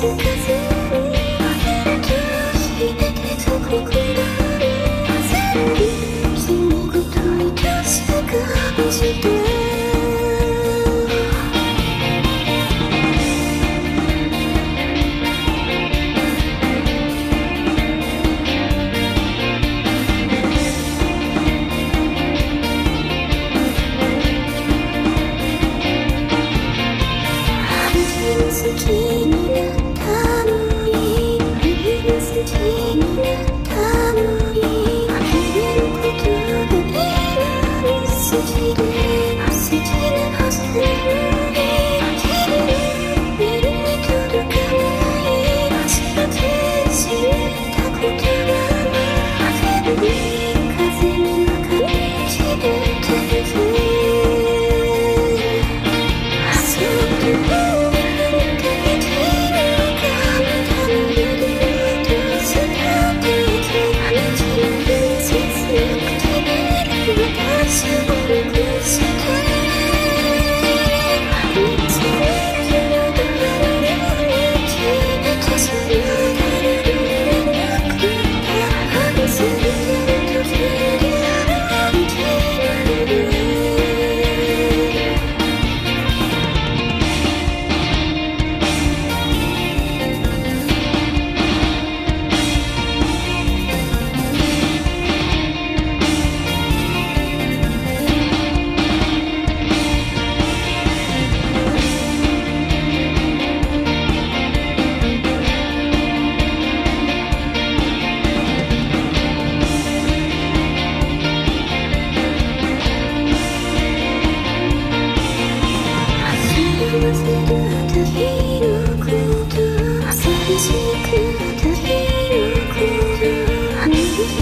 Música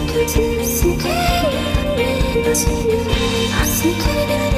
I'm sick of you.